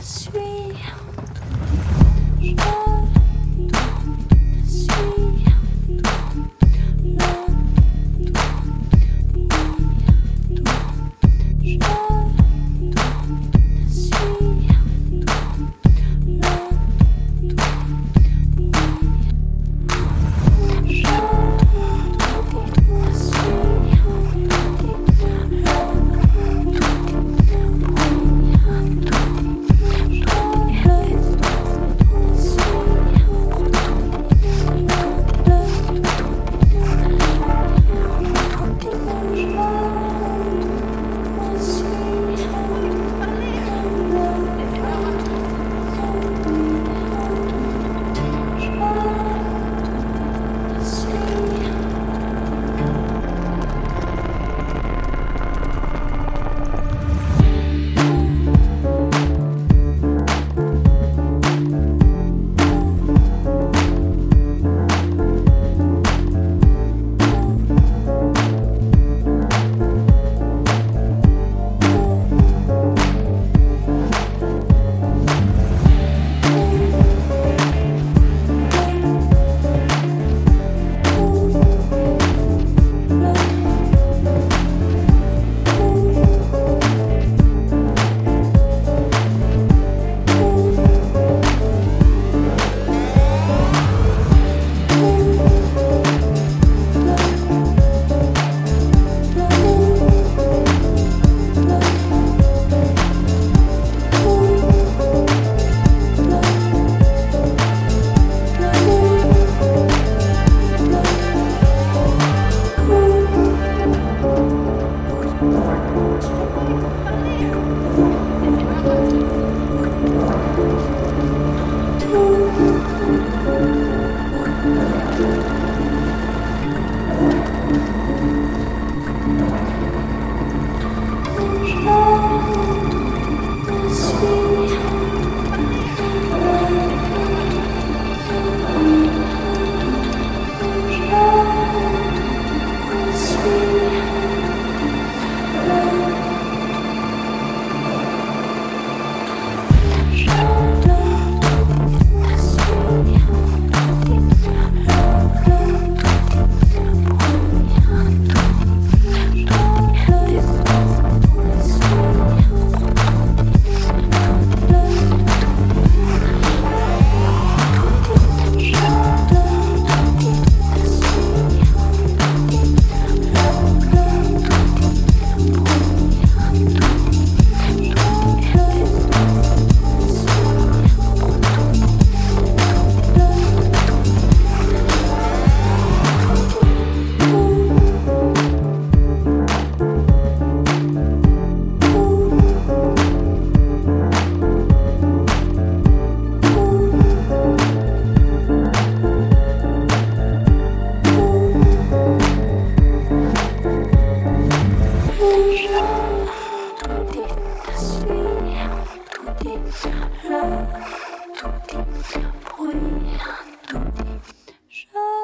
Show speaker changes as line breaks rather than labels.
Sweet. petit, je, tout petit bruit, tout petit, je.